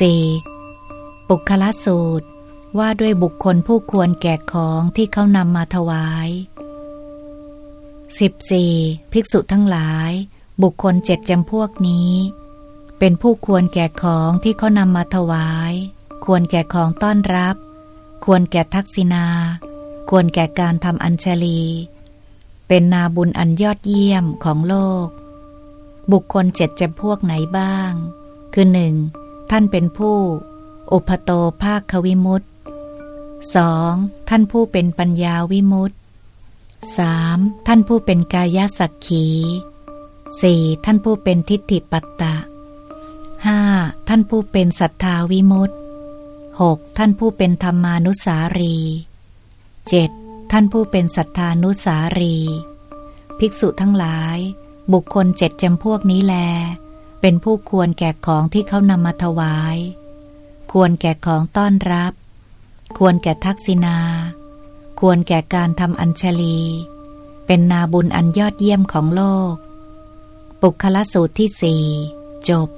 4. ปุคละสูตรว่าด้วยบุคคลผู้ควรแก่ของที่เขานำมาถวาย 14. ภิกษุทั้งหลาย บุคคลเจ็ดจำพวกนี้ เป็นผู้ควรแก่ของที่เขานำมาถวาย ควรแก่ของต้อนรับ ควรแก่ทักษิณาควรแก่การทำอัญชลี เป็นนาบุญอันยอดเยี่ยมของโลก บุคคลเจ็ดจำพวกไหนบ้าง คือหนึ่ง ท่านเป็นผู้ อุปโตภาควิมุตตสองท่านผู้เป็นปัญญาวิมุตติสามท่านผู้เป็นกายสักขีสี่ท่านผู้เป็นทิฏฐิปัตตะห้าท่านผู้เป็นศรัทธาวิมุตติหกท่านผู้เป็นธรรมานุสารีเจ็ดท่านผู้เป็นศรัทธานุสารี ภิกษุทั้งหลาย บุคคลเจ็ดจำพวกนี้แล เป็นผู้ควรแก่ของที่เขานำมาถวาย ควรแก่ของต้อนรับ ควรแก่ทักษิณา ควรแก่การทำอัญชลี เป็นนาบุญอันยอดเยี่ยมของโลก ปุคละสูตรที่สี่จบ